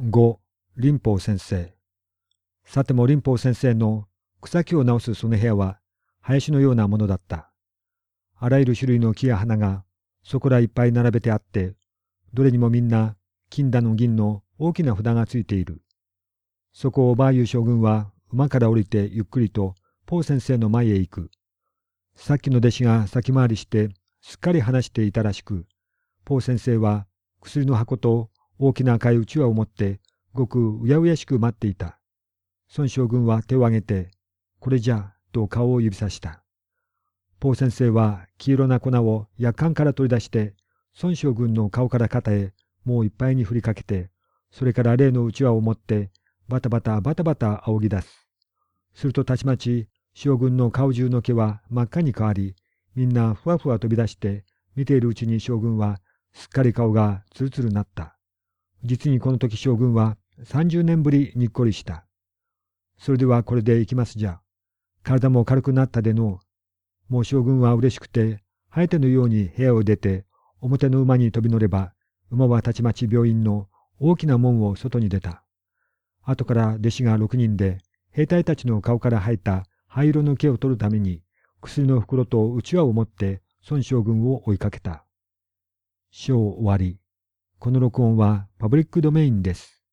5. 林宝先生。さても林宝先生の草木を直すその部屋は林のようなものだった。あらゆる種類の木や花がそこらいっぱい並べてあって、どれにもみんな金だの銀の大きな札がついている。そこをバーユ将軍は馬から降りてゆっくりとポー先生の前へ行く。さっきの弟子が先回りしてすっかり話していたらしく、ポー先生は薬の箱と大きな赤いうちわを持って、ごくうやうやしく待っていた。孫将軍は手を挙げて、これじゃ、と顔を指さした。ポー先生は黄色な粉を薬缶から取り出して、孫将軍の顔から肩へもういっぱいに振りかけて、それから例のうちわを持って、バタバタバタバタ仰ぎ出す。するとたちまち、将軍の顔中の毛は真っ赤に変わり、みんなふわふわ飛び出して、見ているうちに将軍はすっかり顔がツルツルなった。実にこの時将軍は30年ぶりにっこりした。それではこれで行きますじゃ。体も軽くなったでのもう将軍は嬉しくて、ハエテのように部屋を出て、表の馬に飛び乗れば、馬はたちまち病院の大きな門を外に出た。後から弟子が6人で、兵隊たちの顔から生えた灰色の毛を取るために、薬の袋とうちわを持って孫将軍を追いかけた。章終わり。この録音はパブリックドメインです。